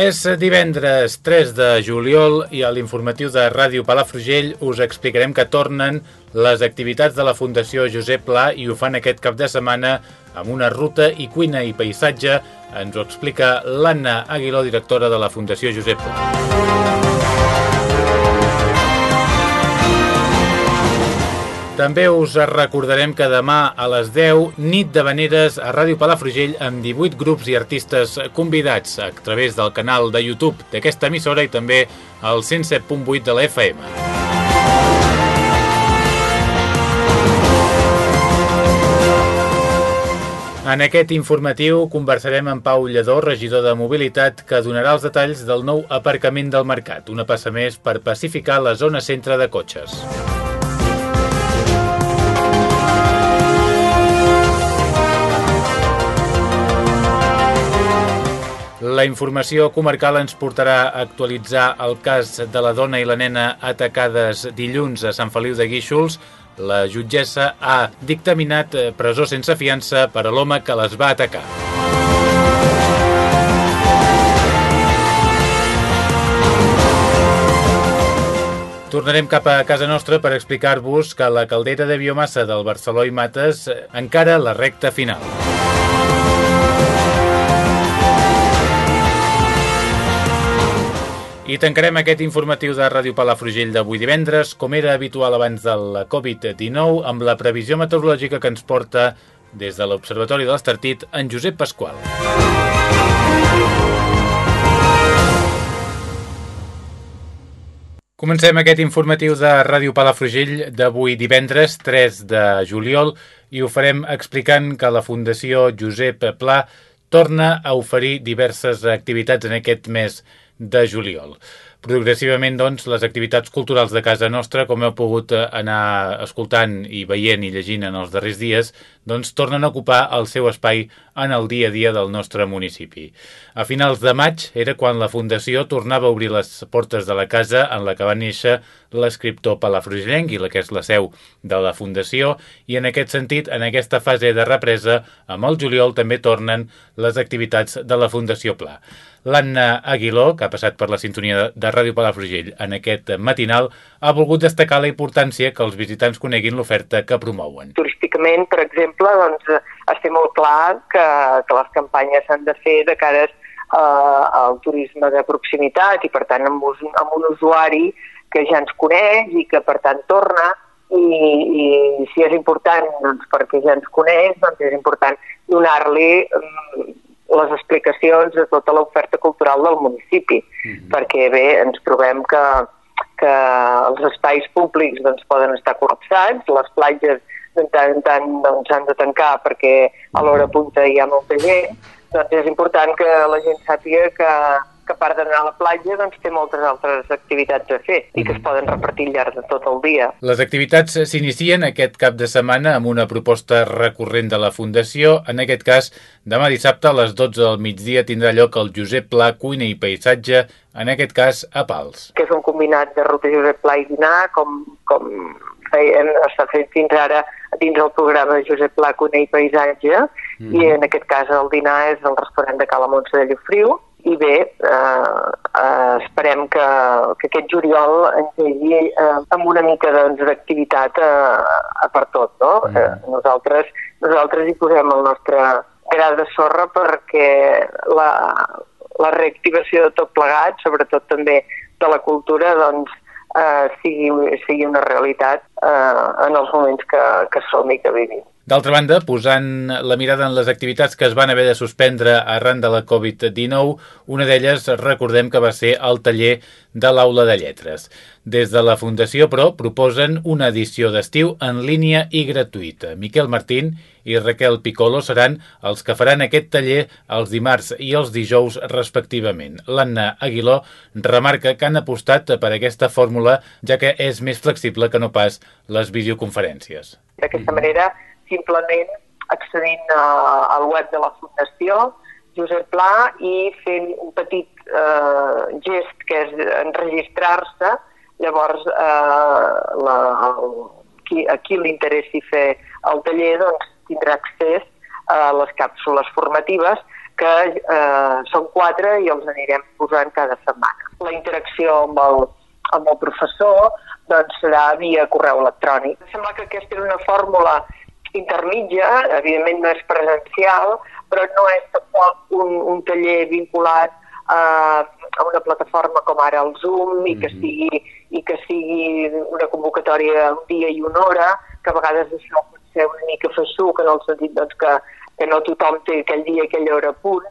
És divendres 3 de juliol i a l'informatiu de Ràdio Palafrugell us explicarem que tornen les activitats de la Fundació Josep Pla i ho fan aquest cap de setmana amb una ruta i cuina i paisatge. Ens ho explica l'Anna Aguiló, directora de la Fundació Josep Pla. També us recordarem que demà a les 10, nit de veneres a Ràdio Palafrugell amb 18 grups i artistes convidats a través del canal de YouTube d'aquesta emissora i també al 107.8 de la FM. En aquest informatiu conversarem amb Pau Lledó, regidor de Mobilitat, que donarà els detalls del nou aparcament del mercat, una passa més per pacificar la zona centre de cotxes. La informació comarcal ens portarà a actualitzar el cas de la dona i la nena atacades dilluns a Sant Feliu de Guíxols. La jutgessa ha dictaminat presó sense fiança per a l'home que les va atacar. Tornarem cap a casa nostra per explicar-vos que la caldera de biomassa del Barceló i Mates encara la recta final. I tancarem aquest informatiu de Ràdio Palafrugell d'avui divendres, com era habitual abans de la Covid-19, amb la previsió meteorològica que ens porta des de l'Observatori de l'Estartit en Josep Pasqual. Comencem aquest informatiu de Ràdio Palafrugell d'avui divendres 3 de juliol i ho farem explicant que la Fundació Josep Pla torna a oferir diverses activitats en aquest mes de juliol. Progressivament, doncs, les activitats culturals de casa nostra, com heu pogut anar escoltant i veient i llegint en els darrers dies, doncs tornen a ocupar el seu espai en el dia a dia del nostre municipi. A finals de maig era quan la Fundació tornava a obrir les portes de la casa en la que va néixer l'escriptor palafrugellenc la que és la seu de la Fundació i en aquest sentit, en aquesta fase de represa, amb el juliol també tornen les activitats de la Fundació Pla. L'Anna Aguiló, que ha passat per la sintonia de Ràdio Palafrugell en aquest matinal, ha volgut destacar la importància que els visitants coneguin l'oferta que promouen. Turísticament, per exemple, doncs, es té molt clar que, que les campanyes s'han de fer de cara uh, al turisme de proximitat i, per tant, amb, us, amb un usuari que ja ens coneix i que, per tant, torna. I, i si és important doncs, perquè ja ens coneix, doncs és important donar-li um, les explicacions de tota l'oferta cultural del municipi, mm -hmm. perquè bé, ens trobem que, que els espais públics doncs, poden estar col·lapsats, les platges de tant en tant doncs, s'han de tancar perquè a l'hora punta hi ha molta gent, doncs és important que la gent sàpiga que, que a part d'anar a la platja doncs, té moltes altres activitats a fer i que es poden repartir al llarg de tot el dia. Les activitats s'inicien aquest cap de setmana amb una proposta recurrent de la Fundació. En aquest cas, demà dissabte a les 12 del migdia tindrà lloc el Josep Pla Cuina i Paisatge, en aquest cas a Pals. Que és un combinat de ruta Josep Pla i dinar, com, com feien, està fet fins ara dins el programa de Josep Pla Cuina i Paisatge, mm. i en aquest cas el dinar és el restaurant de Cala Montse de Llofriu, i bé, eh, eh, esperem que, que aquest juliol ens vegi eh, amb una mica doncs, d'activitat doncs, eh, per tot. No? Mm. Eh, nosaltres, nosaltres hi posem el nostre gra de sorra perquè la, la reactivació de tot plegat, sobretot també de la cultura, doncs, eh, sigui, sigui una realitat eh, en els moments que, que som i que vivim. D'altra banda, posant la mirada en les activitats que es van haver de suspendre arran de la Covid-19, una d'elles recordem que va ser el taller de l'Aula de Lletres. Des de la Fundació, però, proposen una edició d'estiu en línia i gratuïta. Miquel Martín i Raquel Piccolo seran els que faran aquest taller els dimarts i els dijous respectivament. L'Anna Aguiló remarca que han apostat per aquesta fórmula ja que és més flexible que no pas les videoconferències. D'aquesta manera, simplement accedint uh, al web de la Fundació Josep Pla i fent un petit eh, gest que és enregistrar-se, llavors eh, la, el, qui, a qui li interessi fer el taller doncs, tindrà accés a les càpsules formatives que eh, són quatre i els anirem posant cada setmana. La interacció amb el, amb el professor doncs, serà via correu electrònic. Em sembla que aquesta era una fórmula intermitja, evidentment no és presencial, però no és tampoc un, un taller vinculat a, a una plataforma com ara el Zoom i que, mhm. sigui, i que sigui una convocatòria un dia i una hora, que a vegades això pot ser una mica feixuc en el sentit doncs, que, que no tothom té aquell dia i aquella hora a punt,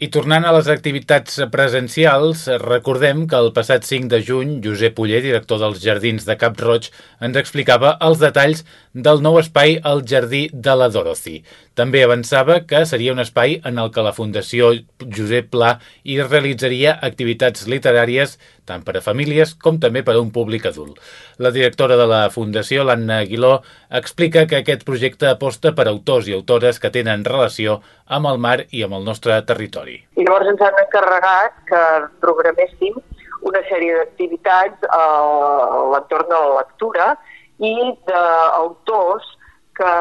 i tornant a les activitats presencials, recordem que el passat 5 de juny, Josep Uller, director dels Jardins de Cap Roig, ens explicava els detalls del nou espai al Jardí de la Dorothy. També avançava que seria un espai en el que la Fundació Josep Pla hi realitzaria activitats literàries tant per a famílies com també per a un públic adult. La directora de la Fundació, l'Anna Aguiló, explica que aquest projecte aposta per autors i autores que tenen relació amb el mar i amb el nostre territori. I llavors ens han encarregat que programéssim una sèrie d'activitats a l'entorn de la lectura i d'autors que,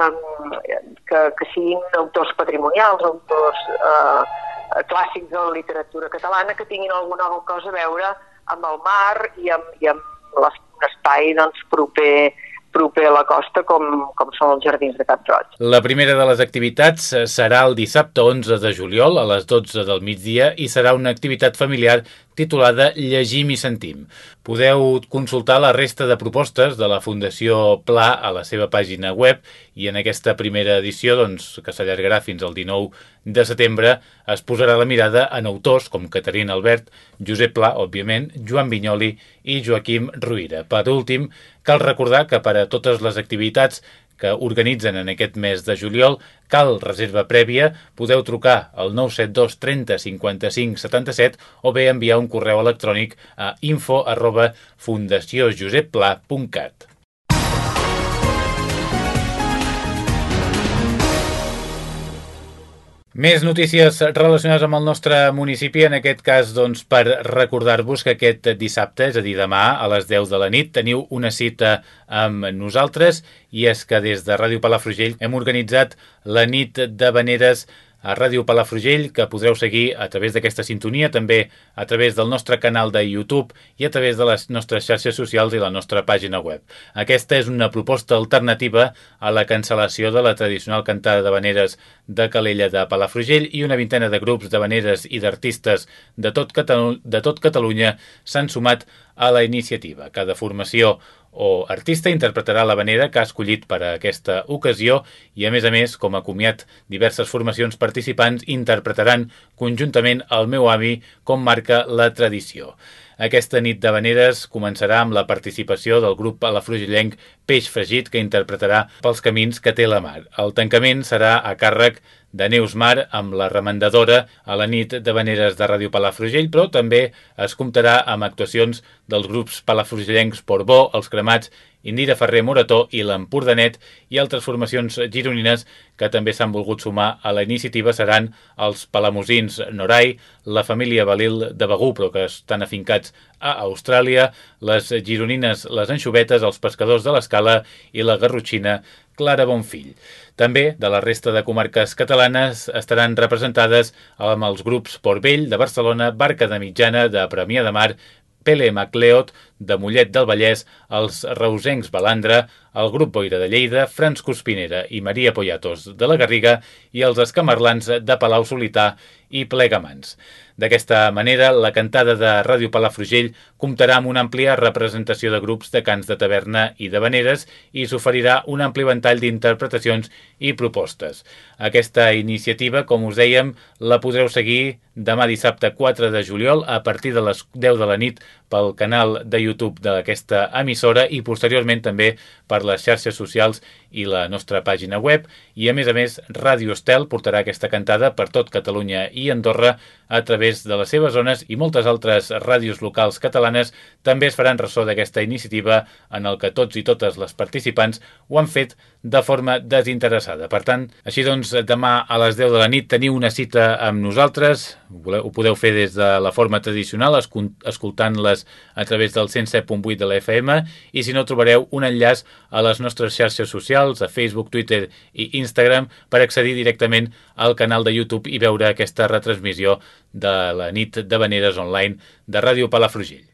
que, que siguin autors patrimonials, autors eh, clàssics de la literatura catalana que tinguin alguna cosa a veure amb el mar i amb, i amb l'espai doncs, proper, proper a la costa com, com són els jardins de Cap Roig. La primera de les activitats serà el dissabte 11 de juliol a les 12 del migdia i serà una activitat familiar titulada Llegim i sentim. Podeu consultar la resta de propostes de la Fundació Pla a la seva pàgina web i en aquesta primera edició, doncs, que s'allargarà fins al 19 de setembre, es posarà la mirada en autors com Caterina Albert, Josep Pla, òbviament, Joan Vinyoli i Joaquim Ruïra. Per últim, cal recordar que per a totes les activitats que organitzen en aquest mes de juliol. Cal reserva prèvia, podeu trucar al 972 30 55 77 o bé enviar un correu electrònic a info arroba fundaciojosepla.cat. Més notícies relacionades amb el nostre municipi, en aquest cas doncs, per recordar-vos que aquest dissabte, és a dir, demà a les 10 de la nit, teniu una cita amb nosaltres i és que des de Ràdio Palafrugell hem organitzat la nit de Veneres a Ràdio Palafrugell, que podreu seguir a través d'aquesta sintonia, també a través del nostre canal de YouTube i a través de les nostres xarxes socials i la nostra pàgina web. Aquesta és una proposta alternativa a la cancel·lació de la tradicional cantada de veneres de Calella de Palafrugell i una vintena de grups de veneres i d'artistes de, tot de tot Catalunya s'han sumat a la iniciativa. Cada formació o artista interpretarà la vanera que ha escollit per a aquesta ocasió i, a més a més, com a comiat, diverses formacions participants interpretaran conjuntament el meu avi com marca la tradició. Aquesta nit de veneres començarà amb la participació del grup palafrugellenc Peix Fregit que interpretarà pels camins que té la mar. El tancament serà a càrrec de Neus Mar amb la remendadora a la nit de veneres de Ràdio Palafrugell, però també es comptarà amb actuacions dels grups palafrugellencs Porbó, Els Cremats, Indira Ferrer Morató i l'Empordanet i altres formacions gironines que també s'han volgut sumar a la iniciativa seran els palamosins Norai, la família Balil de Begú, però que estan afincats a Austràlia, les gironines Les Enxubetes, els pescadors de l'Escala i la Garrotxina Clara Bonfill. També de la resta de comarques catalanes estaran representades amb els grups Port Vell de Barcelona, Barca de Mitjana de Premià de Mar, Pele MacLeod de Mollet del Vallès, els reusencs Balandra, el grup Boira de Lleida, Frans Cuspinera i Maria Poyatos de la Garriga i els escamarlans de Palau Solità i Plegamans. D'aquesta manera, la cantada de Ràdio Palafrugell comptarà amb una àmplia representació de grups de cants de taverna i de veneres i s'oferirà un ampli ventall d'interpretacions i propostes. Aquesta iniciativa, com us dèiem, la podreu seguir demà dissabte 4 de juliol a partir de les 10 de la nit pel canal de YouTube d'aquesta emissora i posteriorment també per les xarxes socials i la nostra pàgina web. I a més a més Ràdio Estel portarà aquesta cantada per tot Catalunya i Andorra a través de les seves zones i moltes altres ràdios locals catalanes. També es faran ressò d'aquesta iniciativa en el que tots i totes les participants ho han fet de forma desinteressada. Per tant, així doncs, demà a les 10 de la nit teniu una cita amb nosaltres, ho podeu fer des de la forma tradicional, escoltant-les a través del 107.8 de la FM, i si no trobareu un enllaç a les nostres xarxes socials, a Facebook, Twitter i Instagram, per accedir directament al canal de YouTube i veure aquesta retransmissió de la nit de Veneres online de Ràdio Palafrugell.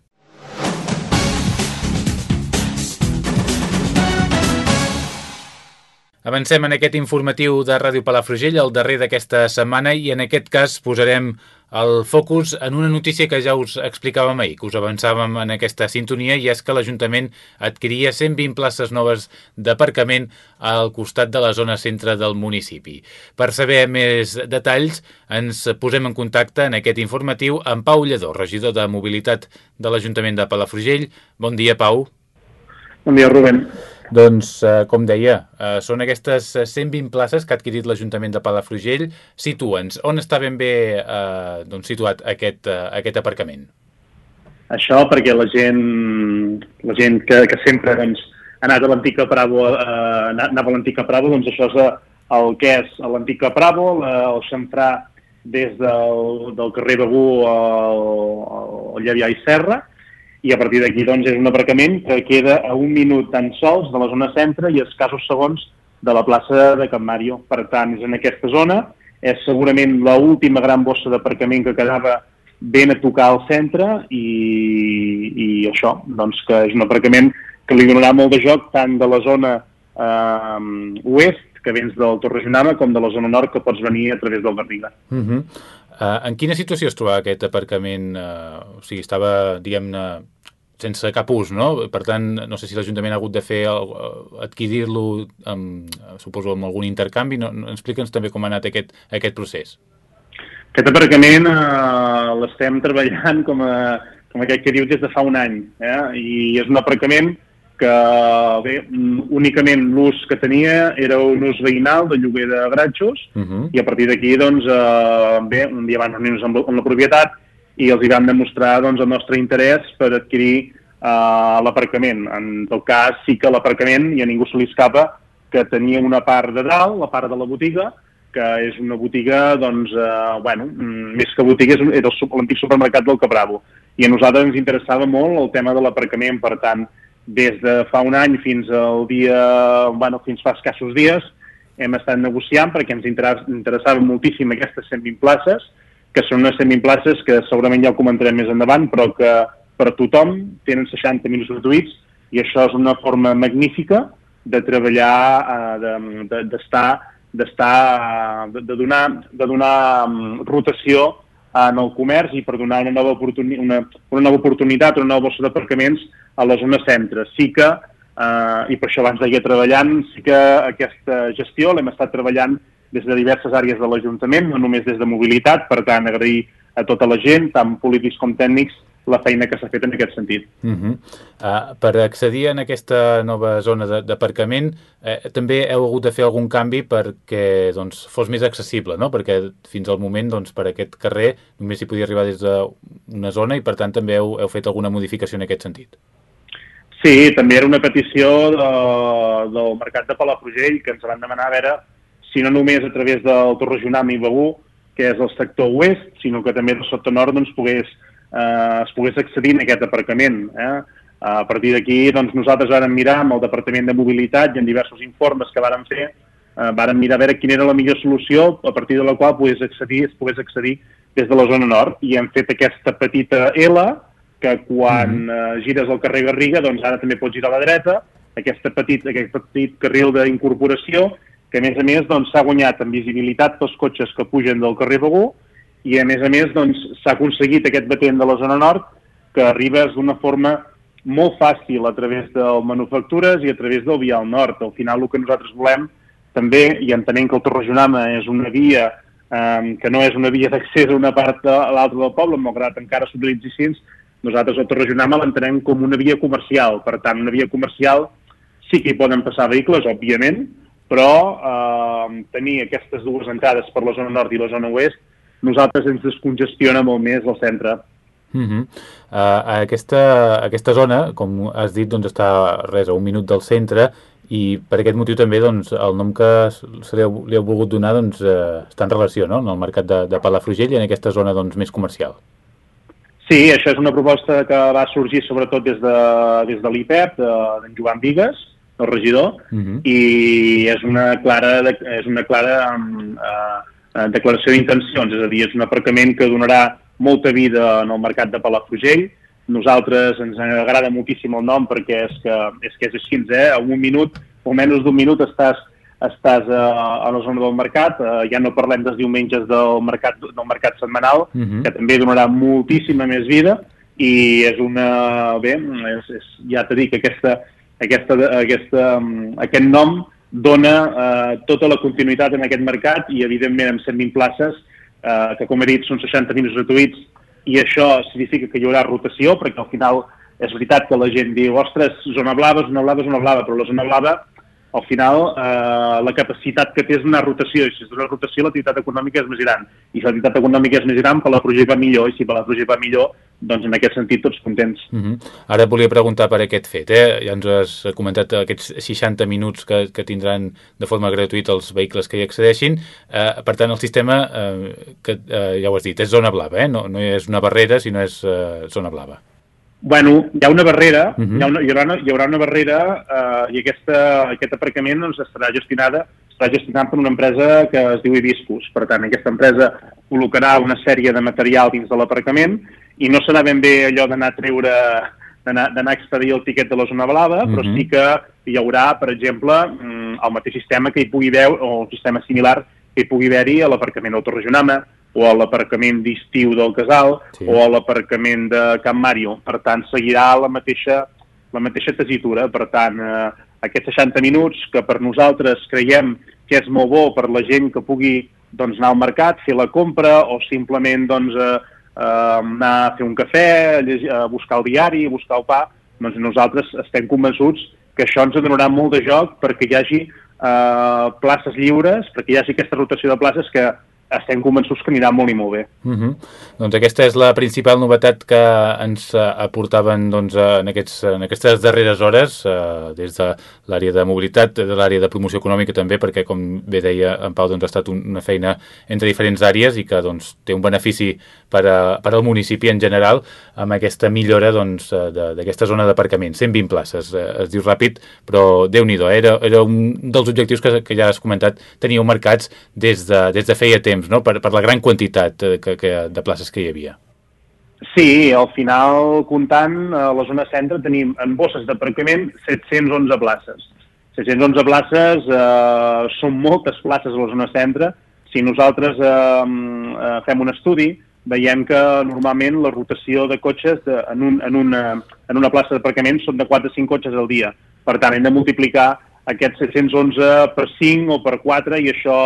Avancem en aquest informatiu de Ràdio Palafrugell, el darrer d'aquesta setmana, i en aquest cas posarem el focus en una notícia que ja us explicàvem ahir, que us avançàvem en aquesta sintonia, i és que l'Ajuntament adquiria 120 places noves d'aparcament al costat de la zona centre del municipi. Per saber més detalls, ens posem en contacte en aquest informatiu amb Pau Lledó, regidor de Mobilitat de l'Ajuntament de Palafrugell. Bon dia, Pau. Bon dia, Rubén. Doncs, eh, com deia, eh, són aquestes 120 places que ha adquirit l'Ajuntament de Palafrugell. Situa'ns, on està ben bé eh, doncs, situat aquest, eh, aquest aparcament? Això perquè la gent, la gent que, que sempre doncs, ha anat a l'antic Capravo, eh, anava a l'antic Capravo, doncs això és el que és l'antic Capravo, el xamfrà des del, del carrer Begú al, al Llevià i Serra, i a partir d'aquí doncs, és un aparcament que queda a un minut tan sols de la zona centre i escassos segons de la plaça de Can Mario. Per tant, és en aquesta zona, és segurament l última gran bossa d'aparcament que quedava ben a tocar al centre i, i això, doncs que és un aparcament que li donarà molt de joc tant de la zona eh, oest, que vens del Torregionama, com de la zona nord, que pots venir a través del Garriga. Uh -huh. uh, en quina situació es trobava aquest aparcament? Uh, o sigui, estava, diguem-ne, sense cap ús, no? Per tant, no sé si l'Ajuntament ha hagut de fer adquirir-lo, suposo, amb algun intercanvi. No, no, Explica'ns també com ha anat aquest, aquest procés. Aquest aparcament eh, l'estem treballant com, a, com aquest que diu des de fa un any, eh? i és un aparcament que bé, únicament l'ús que tenia era un ús veïnal de lloguer de gratxos uh -huh. i a partir d'aquí doncs, eh, bé, un dia van reunir-nos amb, amb la propietat i els hi vam demostrar doncs, el nostre interès per adquirir uh, l'aparcament. En tot cas, sí que l'aparcament, i a ningú se li escapa, que tenia una part de dalt, la part de la botiga, que és una botiga, doncs, uh, bueno, mm, més que botiga, és, l'antic supermercat del Capravo. I a nosaltres ens interessava molt el tema de l'aparcament, per tant, des de fa un any fins al dia, bueno, fins fa escassos dies, hem estat negociant perquè ens interessava moltíssim aquestes 120 places, que són unes semiplaces que segurament ja ho comentarem més endavant, però que per tothom tenen 60 minuts gratuïts i això és una forma magnífica de treballar, d'estar, de, d'estar, de, de donar, de donar um, rotació en el comerç i per donar una nova, oportuni una, una nova oportunitat, una nova bossa d'aparcaments a la zona centre. Sí que, eh, i per això abans deia treballant, sí que aquesta gestió l'hem estat treballant des de diverses àrees de l'Ajuntament, no només des de mobilitat, per tant, agrair a tota la gent, tant polítics com tècnics, la feina que s'ha fet en aquest sentit. Uh -huh. uh, per accedir en aquesta nova zona d'aparcament, eh, també heu hagut de fer algun canvi perquè doncs, fos més accessible, no? perquè fins al moment doncs, per aquest carrer només s'hi podia arribar des d'una zona i per tant també heu, heu fet alguna modificació en aquest sentit. Sí, també era una petició de, del Mercat de Palafrugell que ens van demanar a veure si no només a través del Torregionam i Begú, que és el sector oest, sinó que també del sector nord doncs, pogués, eh, es pogués accedir en aquest aparcament. Eh? A partir d'aquí, doncs, nosaltres vàrem mirar amb el Departament de Mobilitat i en diversos informes que vàrem fer, eh, vàrem mirar a veure quina era la millor solució a partir de la qual pogués accedir, es pogués accedir des de la zona nord i hem fet aquesta petita L que quan uh, gires al carrer Garriga, doncs ara també pots girar a la dreta, aquesta petit, aquest petit carril d'incorporació, que a més a més doncs, s'ha doncs, guanyat en visibilitat pels cotxes que pugen del carrer Begú i a més a més doncs, s'ha doncs, aconseguit aquest batent de la zona nord que arribes d'una forma molt fàcil a través de manufactures i a través del vial nord. Al final el que nosaltres volem també, i entenem que el Torrejonama és una via eh, que no és una via d'accés a una part a l'altra del poble, malgrat encara s'utilitzi així, nosaltres el Torrejonama l'entenem com una via comercial. Per tant, una via comercial sí que hi poden passar vehicles, òbviament, però eh, tenir aquestes dues entrades per la zona nord i la zona oest nosaltres ens descongestiona molt més el centre. Uh -huh. uh, aquesta, aquesta zona, com has dit, doncs està res a un minut del centre i per aquest motiu també doncs, el nom que se li, li heu volgut donar doncs, uh, està en relació no? en el mercat de, de Palafrugell i en aquesta zona doncs, més comercial. Sí, això és una proposta que va sorgir sobretot des de, des de l'IPEP, d'en de, Joan Vigues, el regidor, uh -huh. i és una clara, és una clara um, uh, declaració d'intencions, és a dir, és un aparcament que donarà molta vida en el mercat de Palafrugell. Nosaltres ens agrada moltíssim el nom perquè és que és, que és així, eh? En un minut, o menys d'un minut, estàs, estàs a, a la zona del mercat. Uh, ja no parlem dels diumenges del mercat, del mercat setmanal, uh -huh. que també donarà moltíssima més vida i és una... Bé, és, és, ja t'he dit que aquesta, aquesta, aquesta, aquest nom dona uh, tota la continuïtat en aquest mercat i, evidentment, amb 120 places eh, que com he dit són 60 minuts gratuïts i això significa que hi haurà rotació perquè al final és veritat que la gent diu ostres, zona blava, zona blava, zona blava, però la zona blava al final eh, la capacitat que té és una rotació, i si és una rotació l'activitat econòmica és més gran, i si l'activitat econòmica és més gran, per la projecte va millor, i si per la projecte va millor, doncs en aquest sentit tots contents. Uh mhm. -huh. Ara volia preguntar per aquest fet, eh? ja ens has comentat aquests 60 minuts que, que tindran de forma gratuïta els vehicles que hi accedeixin, eh, per tant el sistema, eh, que eh, ja ho has dit, és zona blava, eh? no, no és una barrera, sinó és eh, zona blava. Bueno, hi ha una barrera, uh -huh. hi, ha una, hi, haurà una, hi haurà una barrera eh, i aquesta, aquest aparcament doncs, estarà gestionada està gestionat per una empresa que es diu Ibiscus. Per tant, aquesta empresa col·locarà una sèrie de material dins de l'aparcament i no serà ben bé allò d'anar a treure d'anar a expedir el tiquet de la zona blava, uh -huh. però mhm. sí que hi haurà, per exemple, mm, el mateix sistema que hi pugui haver, o un sistema similar que hi pugui haver-hi a l'aparcament d'Autoregionama, o a l'aparcament d'estiu del Casal sí. o a l'aparcament de Camp Mario. Per tant, seguirà la mateixa, la mateixa tesitura. Per tant, eh, aquests 60 minuts que per nosaltres creiem que és molt bo per la gent que pugui doncs, anar al mercat, fer la compra o simplement doncs, eh, eh, anar a fer un cafè, a, llegir, a buscar el diari, a buscar el pa, doncs nosaltres estem convençuts que això ens donarà molt de joc perquè hi hagi eh, places lliures, perquè hi hagi aquesta rotació de places que estem convençuts que anirà molt i molt bé. Uh mhm. -huh. Doncs aquesta és la principal novetat que ens eh, aportaven doncs, en, aquests, en aquestes darreres hores, eh, des de l'àrea de mobilitat, de l'àrea de promoció econòmica també, perquè, com bé deia en Pau, doncs, ha estat una feina entre diferents àrees i que doncs, té un benefici per, a, per al municipi en general amb aquesta millora doncs, d'aquesta zona d'aparcament. 120 places, eh, es diu ràpid, però déu nhi era, era un dels objectius que, que ja has comentat, teníeu marcats des de, des de feia temps temps, no? per, per la gran quantitat de, que, que, de places que hi havia. Sí, al final, comptant, a la zona centre tenim en bosses d'aparcament 711 places. 711 places eh, són moltes places a la zona centre. Si nosaltres eh, eh, fem un estudi, veiem que normalment la rotació de cotxes de, en, un, en, una, en una plaça d'aparcament són de 4 o 5 cotxes al dia. Per tant, hem de multiplicar aquests 711 per 5 o per 4 i això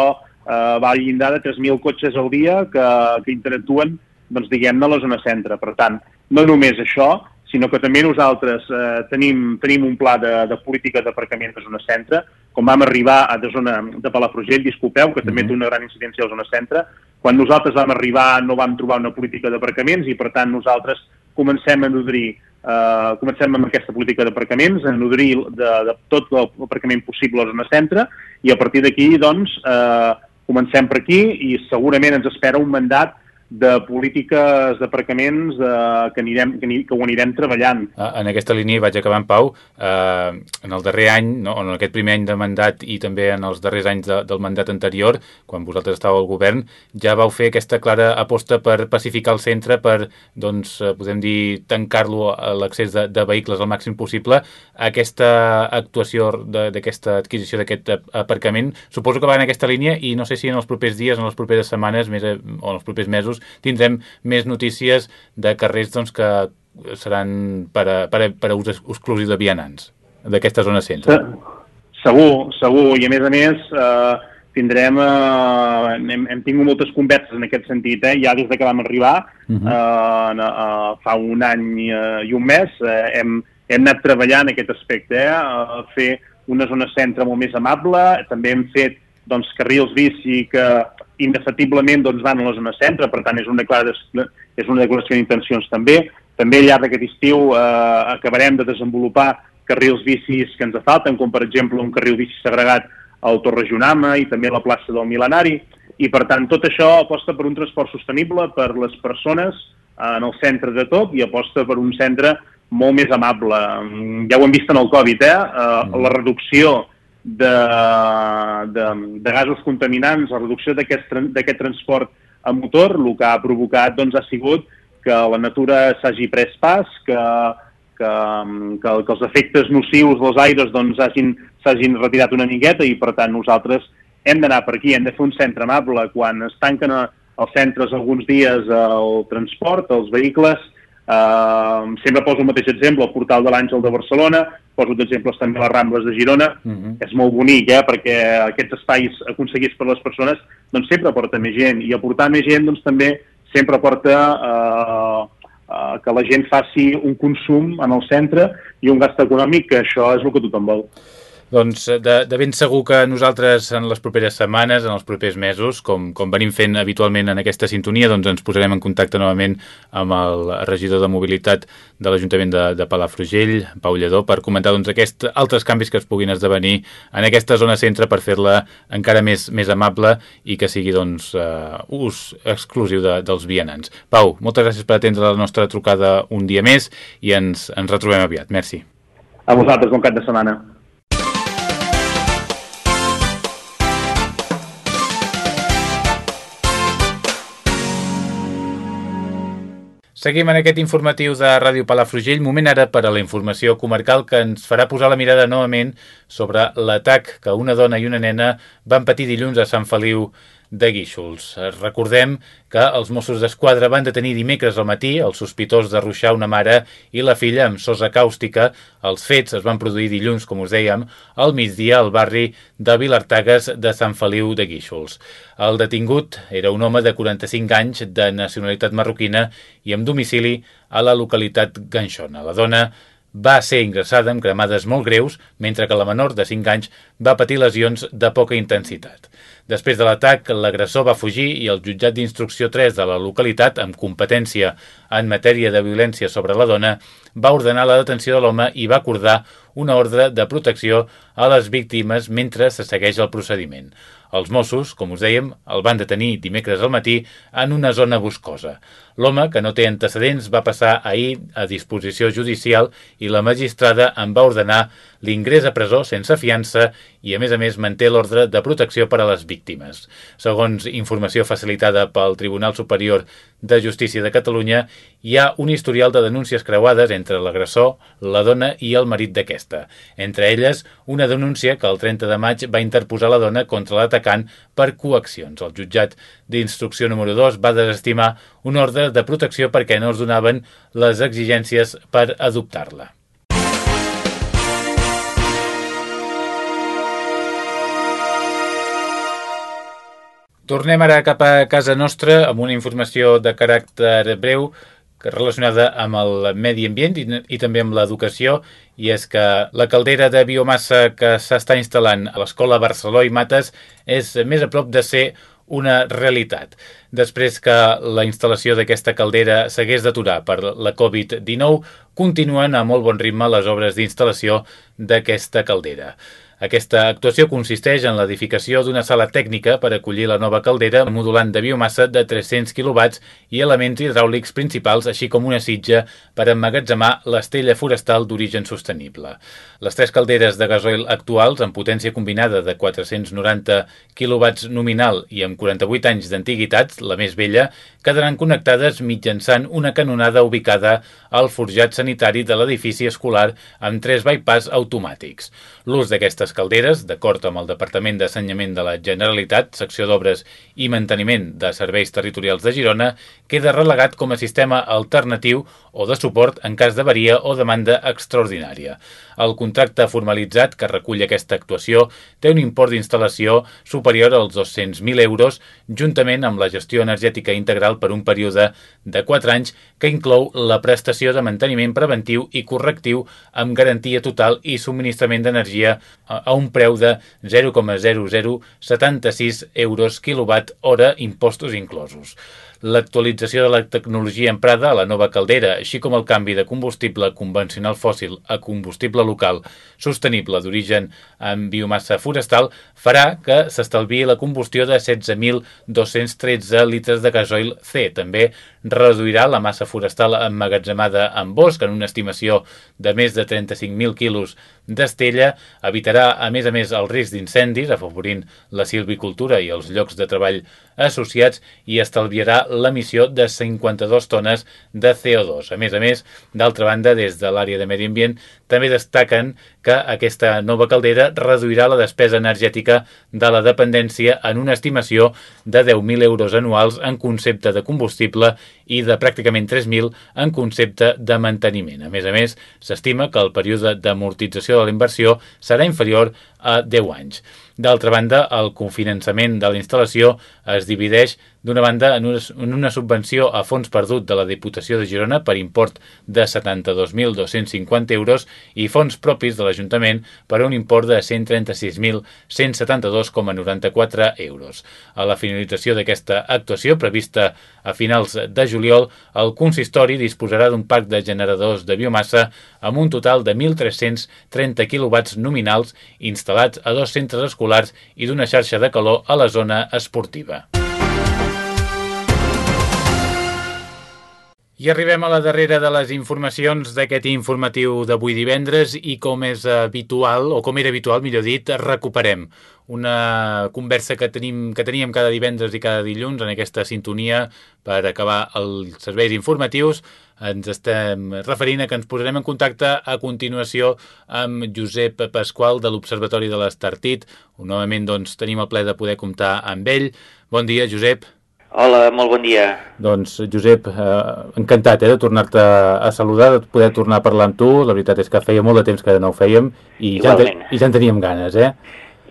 eh, va al llindar de 3.000 cotxes al dia que, que interactuen, doncs, diguem-ne, a la zona centre. Per tant, no només això, sinó que també nosaltres eh, tenim, tenim un pla de, de política d'aparcament de zona centre. Com vam arribar a de zona de Palafrugell, disculpeu, que també mm -hmm. té una gran incidència a la zona centre, quan nosaltres vam arribar no vam trobar una política d'aparcaments i, per tant, nosaltres comencem a nodrir Uh, comencem amb aquesta política d'aparcaments, a nodrir de, de tot l'aparcament possible a la zona centre i a partir d'aquí doncs, uh, Comencem per aquí i segurament ens espera un mandat de polítiques d'aparcaments eh, que, anirem, que, que ho anirem treballant. Ah, en aquesta línia vaig acabar en Pau. Eh, en el darrer any, no, en aquest primer any de mandat i també en els darrers anys de, del mandat anterior, quan vosaltres estàveu al govern, ja vau fer aquesta clara aposta per pacificar el centre, per, doncs, eh, podem dir, tancar-lo a l'accés de, de vehicles al màxim possible. Aquesta actuació d'aquesta adquisició d'aquest aparcament, suposo que va en aquesta línia i no sé si en els propers dies, en les properes setmanes més, o en els propers mesos tindrem més notícies de carrers doncs, que seran per a, per a, per a ús exclusiu de vianants d'aquesta zona centre. Segur, segur, i a més a més eh, tindrem, eh, hem, hem tingut moltes converses en aquest sentit, eh, ja des de que vam arribar, uh mhm. -huh. eh, eh, fa un any eh, i un mes, eh, hem, hem anat treballant en aquest aspecte, eh, a fer una zona centre molt més amable, també hem fet doncs, carrils bici que indefatiblement doncs, van a la zona centre, per tant és una, clara, és una declaració d'intencions també. També al llarg d'aquest estiu eh, acabarem de desenvolupar carrils bicis que ens falten, com per exemple un carril bici segregat al Torre Junama i també a la plaça del Milenari, i per tant tot això aposta per un transport sostenible per les persones eh, en el centre de tot i aposta per un centre molt més amable. Ja ho hem vist en el Covid, eh? eh la reducció de, de, de gasos contaminants, la reducció d'aquest transport a motor, el que ha provocat doncs, ha sigut que la natura s'hagi pres pas, que, que, que, que els efectes nocius dels aires doncs, s'hagin doncs, retirat una miqueta i, per tant, nosaltres hem d'anar per aquí, hem de fer un centre amable. Quan es tanquen els centres alguns dies el transport, els vehicles, Uh, sempre poso el mateix exemple, el portal de l'Àngel de Barcelona, poso d'exemples també les Rambles de Girona, uh mhm. -huh. és molt bonic, eh, perquè aquests espais aconseguits per les persones doncs sempre porta més gent, i aportar més gent doncs també sempre porta uh, uh, que la gent faci un consum en el centre i un gast econòmic, que això és el que tothom vol. Doncs eh, de, de ben segur que nosaltres en les properes setmanes, en els propers mesos, com, com venim fent habitualment en aquesta sintonia, doncs ens posarem en contacte novament amb el regidor de mobilitat de l'Ajuntament de, de Palafrugell, Pau Lledó, per comentar doncs, aquests altres canvis que es puguin esdevenir en aquesta zona centre per fer-la encara més, més amable i que sigui doncs, uh, ús exclusiu de, dels vianants. Pau, moltes gràcies per atendre la nostra trucada un dia més i ens, ens retrobem aviat. Merci. A vosaltres, bon cap de setmana. Seguim en aquest informatiu de Ràdio Palafrugell. Moment ara per a la informació comarcal que ens farà posar la mirada novament sobre l'atac que una dona i una nena van patir dilluns a Sant Feliu de Guíxols. Recordem que els Mossos d'Esquadra van detenir dimecres al matí el sospitós de ruixar una mare i la filla amb sosa càustica. Els fets es van produir dilluns, com us dèiem, al migdia al barri de Vilartagues de Sant Feliu de Guíxols. El detingut era un home de 45 anys de nacionalitat marroquina i amb domicili a la localitat Ganxona. La dona va ser ingressada amb cremades molt greus, mentre que la menor de 5 anys va patir lesions de poca intensitat. Després de l'atac, l'agressor va fugir i el jutjat d'instrucció 3 de la localitat, amb competència en matèria de violència sobre la dona, va ordenar la detenció de l'home i va acordar una ordre de protecció a les víctimes mentre se segueix el procediment. Els Mossos, com us dèiem, el van detenir dimecres al matí en una zona boscosa. L'home, que no té antecedents, va passar ahir a disposició judicial i la magistrada en va ordenar l'ingrés a presó sense fiança i, a més a més, manté l'ordre de protecció per a les víctimes. Segons informació facilitada pel Tribunal Superior de Justícia de Catalunya, hi ha un historial de denúncies creuades entre l'agressor, la dona i el marit d'aquesta. Entre elles, una denúncia que el 30 de maig va interposar la dona contra l'atacant per coaccions. El jutjat d'instrucció número 2 va desestimar un ordre de protecció perquè no es donaven les exigències per adoptar-la. Tornem ara cap a casa nostra amb una informació de caràcter breu relacionada amb el medi ambient i, i també amb l'educació i és que la caldera de biomassa que s'està instal·lant a l'escola Barceló i Mates és més a prop de ser una realitat. Després que la instal·lació d'aquesta caldera s'hagués d'aturar per la Covid-19, continuen a molt bon ritme les obres d'instal·lació d'aquesta caldera. Aquesta actuació consisteix en l'edificació d'una sala tècnica per acollir la nova caldera modulant de biomassa de 300 kW i elements hidràulics principals, així com una sitja per emmagatzemar l'estella forestal d'origen sostenible. Les tres calderes de gasoil actuals, amb potència combinada de 490 kW nominal i amb 48 anys d'antiguitat, la més vella, quedaran connectades mitjançant una canonada ubicada al forjat sanitari de l'edifici escolar amb tres bypass automàtics. L'ús d'aquestes calderes, d'acord amb el Departament d'Assenyament de la Generalitat, secció d'Obres i Manteniment de Serveis Territorials de Girona, queda relegat com a sistema alternatiu o de suport en cas d'averia o demanda extraordinària. El contracte formalitzat que recull aquesta actuació té un import d'instal·lació superior als 200.000 euros, juntament amb la gestió energètica integral per un període de 4 anys que inclou la prestació de manteniment preventiu i correctiu amb garantia total i subministrament d'energia a un preu de 0,0076 euros quilowatt hora impostos inclosos l'actualització de la tecnologia emprada a la nova caldera, així com el canvi de combustible convencional fòssil a combustible local sostenible d'origen en biomassa forestal, farà que s'estalviï la combustió de 16.213 litres de gasoil C. També reduirà la massa forestal emmagatzemada en bosc en una estimació de més de 35.000 quilos d'estella, evitarà a més a més el risc d'incendis, afavorint la silvicultura i els llocs de treball associats i estalviarà l'emissió de 52 tones de CO2. A més a més, d'altra banda, des de l'àrea de Medi Ambient també destaquen que aquesta nova caldera reduirà la despesa energètica de la dependència en una estimació de 10.000 euros anuals en concepte de combustible i de pràcticament 3.000 en concepte de manteniment. A més a més, s'estima que el període d'amortització de la inversió serà inferior a 10 anys. D'altra banda, el cofinançament de la instal·lació es divideix d'una banda en una, en una subvenció a fons perdut de la Diputació de Girona per import de 72.250 euros i fons propis de l'Ajuntament per un import de 136.172,94 euros. A la finalització d'aquesta actuació prevista a finals de juliol, el consistori disposarà d'un parc de generadors de biomassa amb un total de 1.330 kW nominals instal·lats a dos centres escolars i d'una xarxa de calor a la zona esportiva. I arribem a la darrera de les informacions d'aquest informatiu d'avui divendres i com és habitual, o com era habitual, millor dit, recuperem una conversa que tenim que teníem cada divendres i cada dilluns en aquesta sintonia per acabar els serveis informatius. Ens estem referint a que ens posarem en contacte a continuació amb Josep Pasqual de l'Observatori de l'Estartit. Novament doncs, tenim el ple de poder comptar amb ell. Bon dia, Josep. Hola, molt bon dia. Doncs, Josep, eh, encantat eh, de tornar-te a saludar, de poder tornar a parlar amb tu. La veritat és que feia molt de temps que no ho fèiem i, ja en, i ja en teníem ganes, eh?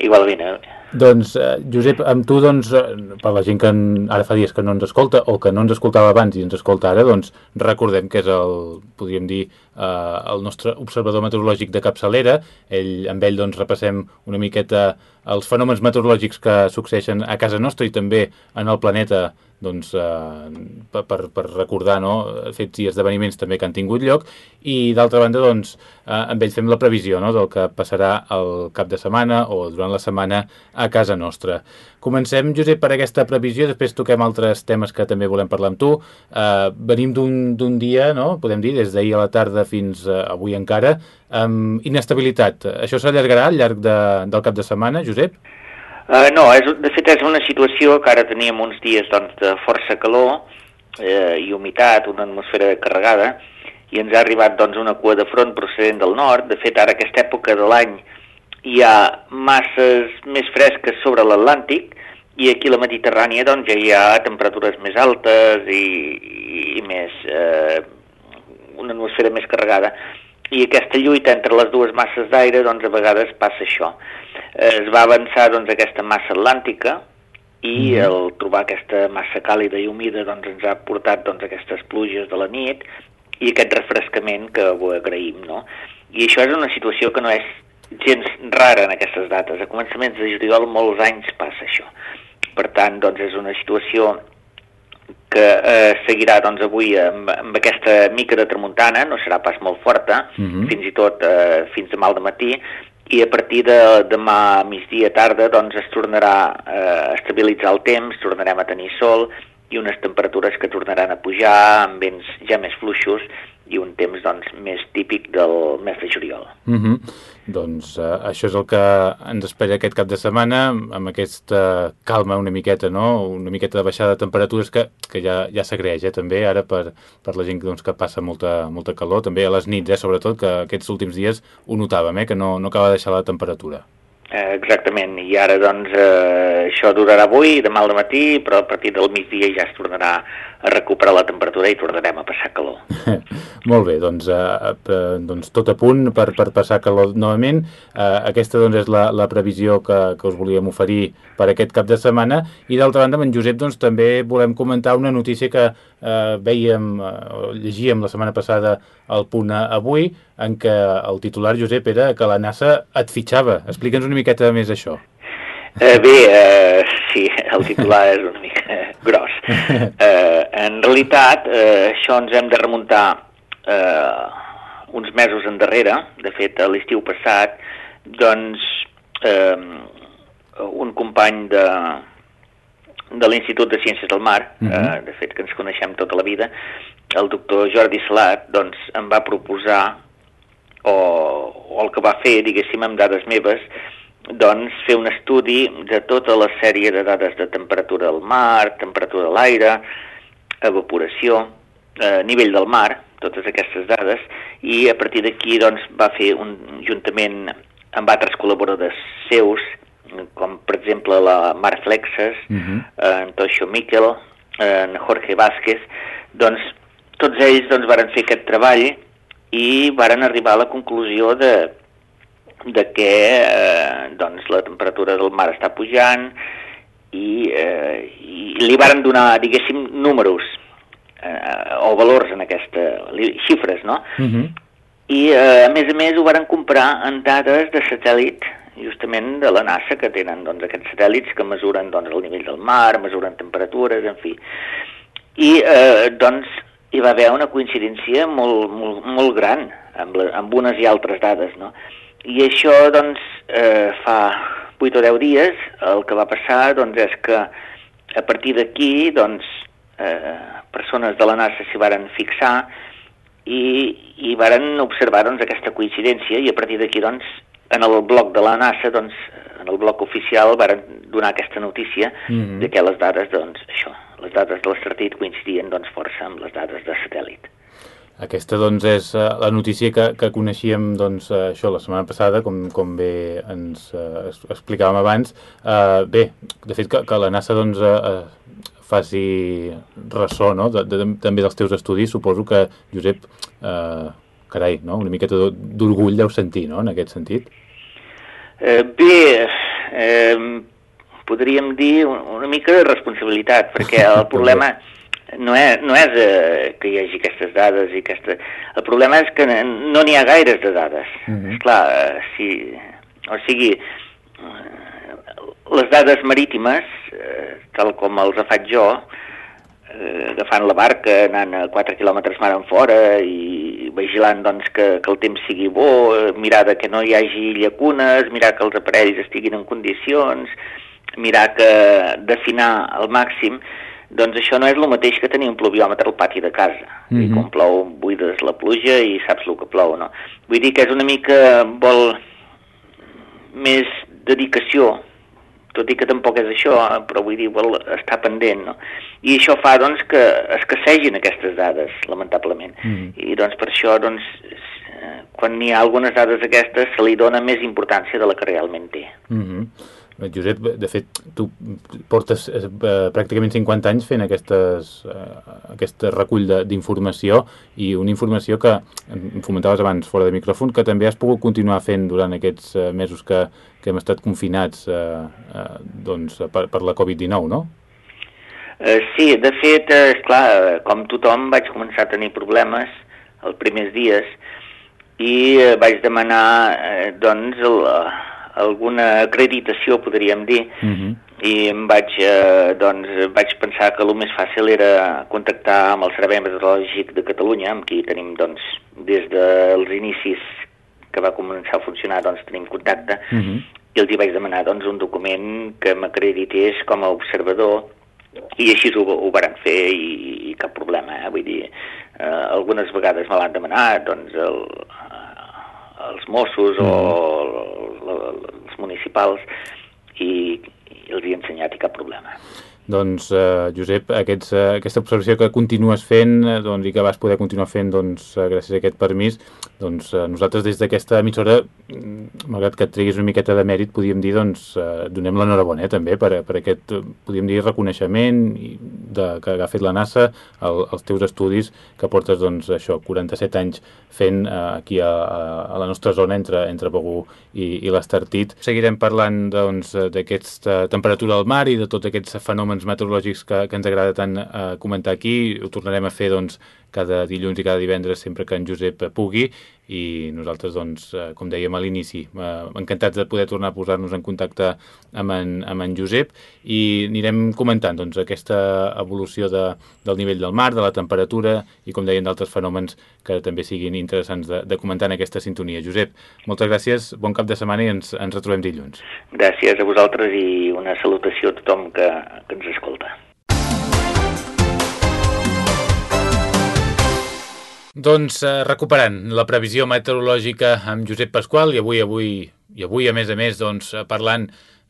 Igualment. Eh? Doncs, eh, Josep, amb tu, doncs, eh, per la gent que en, ara fa dies que no ens escolta o que no ens escoltava abans i ens escolta ara, doncs recordem que és el, podríem dir, eh, el nostre observador meteorològic de capçalera. Ell, amb ell doncs, repassem una miqueta els fenòmens meteorològics que succeeixen a casa nostra i també en el planeta doncs, eh, per, per recordar no, fets i esdeveniments també que han tingut lloc i d'altra banda doncs, eh, amb ells fem la previsió no, del que passarà el cap de setmana o durant la setmana a casa nostra. Comencem, Josep, per aquesta previsió, després toquem altres temes que també volem parlar amb tu. Eh, venim d'un dia, no? podem dir, des d'ahir a la tarda fins uh, avui encara, amb inestabilitat. Això s'allargarà al llarg de, del cap de setmana, Josep? Uh, no, és, de fet és una situació que ara teníem uns dies doncs, de força calor eh, i humitat, una atmosfera carregada, i ens ha arribat doncs, una cua de front procedent del nord. De fet, ara aquesta època de l'any hi ha masses més fresques sobre l'Atlàntic i aquí a la Mediterrània doncs, ja hi ha temperatures més altes i, i més, eh, una atmosfera més carregada i aquesta lluita entre les dues masses d'aire doncs a vegades passa això es va avançar doncs, aquesta massa atlàntica i mm -hmm. el trobar aquesta massa càlida i humida doncs, ens ha portat doncs, aquestes pluges de la nit i aquest refrescament que ho agraïm. No? I això és una situació que no és gens rara en aquestes dates. A començaments de juliol molts anys passa això. Per tant, doncs, és una situació que eh, seguirà doncs, avui amb, amb aquesta mica de tramuntana, no serà pas molt forta, uh mhm. -huh. fins i tot eh, fins demà al matí, i a partir de demà migdia tarda doncs es tornarà eh, a estabilitzar el temps, tornarem a tenir sol i unes temperatures que tornaran a pujar amb vents ja més fluixos i un temps doncs, més típic del mes de juliol. Uh -huh. Doncs uh, això és el que ens espera aquest cap de setmana, amb aquesta calma una miqueta, no? una miqueta de baixada de temperatures que, que ja, ja s'agreix eh, també ara per, per la gent doncs, que passa molta, molta calor, també a les nits, eh, sobretot, que aquests últims dies ho notàvem, eh, que no, no acaba de deixar la temperatura. Eh, exactament, i ara doncs eh, això durarà avui, demà al matí, però a partir del migdia ja es tornarà a recuperar la temperatura i tornarem a passar calor. Molt bé, doncs, eh, eh, doncs tot a punt per, per passar calor novament. Eh, aquesta doncs, és la, la previsió que, que us volíem oferir per aquest cap de setmana i d'altra banda amb en Josep doncs, també volem comentar una notícia que eh, veiem, eh, llegíem la setmana passada al punt avui en què el titular Josep era que la NASA et fitxava. Explica'ns una miqueta més això. Eh, bé, eh, sí, el titular és una mica gros. Eh, en realitat, eh, això ens hem de remuntar eh, uns mesos endarrere, de fet, a l'estiu passat, doncs eh, un company de, de l'Institut de Ciències del Mar, uh -huh. eh, de fet que ens coneixem tota la vida, el doctor Jordi Salat, doncs em va proposar, o, o el que va fer, diguéssim, amb dades meves, doncs, fer un estudi de tota la sèrie de dades de temperatura del mar, temperatura de l'aire, evaporació, eh, nivell del mar, totes aquestes dades, i a partir d'aquí doncs, va fer un juntament amb altres col·laboradors seus, com per exemple la Mar Flexes, uh -huh. en Toixo Miquel, en Jorge Vázquez, doncs tots ells doncs, varen fer aquest treball i varen arribar a la conclusió de de que eh, doncs, la temperatura del mar està pujant i, eh, i li varen donar, diguéssim, números eh, o valors en aquesta, xifres, no? Uh -huh. I, eh, a més a més, ho varen comprar en dades de satèl·lit, justament de la NASA, que tenen doncs, aquests satèl·lits que mesuren doncs, el nivell del mar, mesuren temperatures, en fi. I, eh, doncs, hi va haver una coincidència molt, molt, molt gran amb, la, amb unes i altres dades, no? I això, doncs, eh, fa 8 o 10 dies, el que va passar, doncs, és que a partir d'aquí, doncs, eh, persones de la NASA s'hi varen fixar i, i varen observar, doncs, aquesta coincidència i a partir d'aquí, doncs, en el bloc de la NASA, doncs, en el bloc oficial varen donar aquesta notícia mm -hmm. de que les dades, doncs, això, les dades de l'estratègia coincidien, doncs, força amb les dades de satèl·lit. Aquesta doncs, és uh, la notícia que, que coneixíem doncs, uh, això la setmana passada, com, com bé ens uh, explicàvem abans. Uh, bé, de fet, que, que la NASA doncs, uh, faci ressò no? de, de, també dels teus estudis, suposo que, Josep, uh, carai, no? una miqueta d'orgull deu sentir no? en aquest sentit. Eh, bé, eh, podríem dir una mica de responsabilitat, perquè el problema no és, no és eh, que hi hagi aquestes dades i aquesta... El problema és que no n'hi ha gaires de dades. Uh -huh. Esclar, eh, si... O sigui, eh, les dades marítimes, eh, tal com els fet jo, eh, agafant la barca, anant a 4 quilòmetres mar en fora i vigilant doncs, que, que el temps sigui bo, eh, mirar de que no hi hagi llacunes, mirar que els aparells estiguin en condicions, mirar que d'afinar al màxim, doncs això no és el mateix que tenir un pluviòmetre al pati de casa. Mm -hmm. I quan plou buides la pluja i saps el que plou, no? Vull dir que és una mica, vol més dedicació, tot i que tampoc és això, però vull dir, vol estar pendent, no? I això fa, doncs, que escassegin aquestes dades, lamentablement. Mm -hmm. I, doncs, per això, doncs, quan n'hi ha algunes dades aquestes, se li dona més importància de la que realment té. Mm -hmm. Josep, de fet, tu portes eh, pràcticament 50 anys fent aquestes, eh, aquest recull d'informació i una informació que fomentaves abans fora de micròfon, que també has pogut continuar fent durant aquests eh, mesos que, que hem estat confinats eh, eh, doncs, per, per la Covid-19, no? Eh, sí, de fet, eh, esclar, com tothom vaig començar a tenir problemes els primers dies i eh, vaig demanar eh, doncs, el, alguna acreditació, podríem dir, uh mhm. -huh. i em vaig, eh, doncs, vaig pensar que el més fàcil era contactar amb el Servei Meteorològic de Catalunya, amb qui tenim doncs, des dels inicis que va començar a funcionar doncs tenim contacte uh -huh. i els hi vaig demanar doncs un document que m'acredités com a observador i així ho, ho varen fer i, i cap problema, eh? vull dir, eh, algunes vegades me l'han demanat, doncs el, els Mossos mm. o els municipals i, i els hi he ensenyat i cap problema. Doncs, eh, Josep, aquests, eh, aquesta observació que continues fent eh, doncs, i que vas poder continuar fent doncs, eh, gràcies a aquest permís, doncs, eh, nosaltres des d'aquesta emissora, mm, malgrat que et treguis una miqueta de mèrit, podríem dir, doncs, eh, donem l'enhorabona eh, també per, per aquest, podríem dir, reconeixement de, que ha fet la NASA, el, els teus estudis, que portes, doncs, això, 47 anys fent eh, aquí a, a la nostra zona entre, entre Begú i, i l'Estartit. Seguirem parlant, doncs, d'aquesta temperatura al mar i de tots aquests fenòmens meteorològics que, que ens agrada tant eh, comentar aquí. Ho tornarem a fer doncs, cada dilluns i cada divendres sempre que en Josep pugui i nosaltres, doncs, eh, com dèiem a l'inici, eh, encantats de poder tornar a posar-nos en contacte amb en, amb en Josep i anirem comentant doncs, aquesta evolució de, del nivell del mar, de la temperatura i, com deien, d'altres fenòmens que també siguin interessants de, de comentar en aquesta sintonia. Josep, moltes gràcies, bon cap de setmana i ens, ens retrobem dilluns. Gràcies a vosaltres i una salutació a tothom que, que ens escolta. Doncs eh, recuperant la previsió meteorològica amb Josep Pasqual i avui, avui, i avui a més a més, doncs, parlant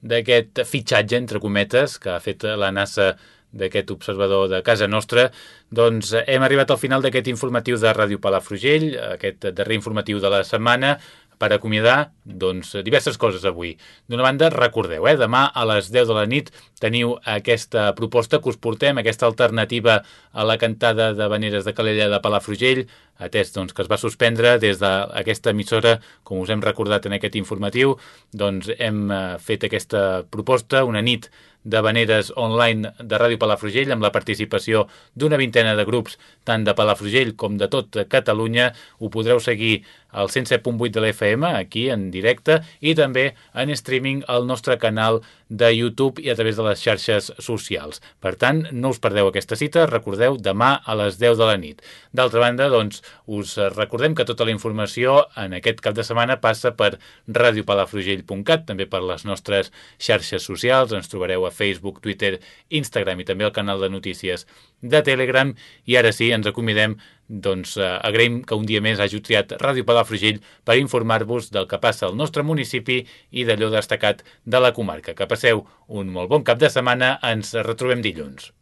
d'aquest fitxatge, entre cometes, que ha fet la NASA d'aquest observador de casa nostra, doncs hem arribat al final d'aquest informatiu de Ràdio Palafrugell, aquest darrer informatiu de la setmana, per acomiadar doncs, diverses coses avui. D'una banda, recordeu, eh, demà a les 10 de la nit teniu aquesta proposta que us portem, aquesta alternativa a la cantada de Veneres de Calella de Palafrugell, atès doncs, que es va suspendre des d'aquesta emissora, com us hem recordat en aquest informatiu, doncs hem eh, fet aquesta proposta, una nit de Veneres online de Ràdio Palafrugell amb la participació d'una vintena de grups tant de Palafrugell com de tot Catalunya. Ho podreu seguir al 107.8 de l'FM, aquí en directe, i també en streaming al nostre canal de YouTube i a través de les xarxes socials. Per tant, no us perdeu aquesta cita, recordeu, demà a les 10 de la nit. D'altra banda, doncs, us recordem que tota la informació en aquest cap de setmana passa per radiopalafrugell.cat, també per les nostres xarxes socials, ens trobareu a Facebook, Twitter, Instagram i també al canal de notícies de Telegram, i ara sí, ens acomidem doncs eh, agraïm que un dia més hagi triat Ràdio Palafrugell per informar-vos del que passa al nostre municipi i d'allò destacat de la comarca. Que passeu un molt bon cap de setmana, ens retrobem dilluns.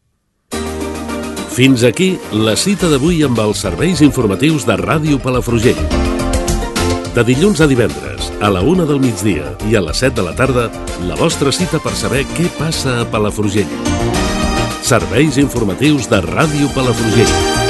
Fins aquí la cita d'avui amb els serveis informatius de Ràdio Palafrugell. De dilluns a divendres, a la una del migdia i a les 7 de la tarda, la vostra cita per saber què passa a Palafrugell. Serveis informatius de Ràdio Palafrugell.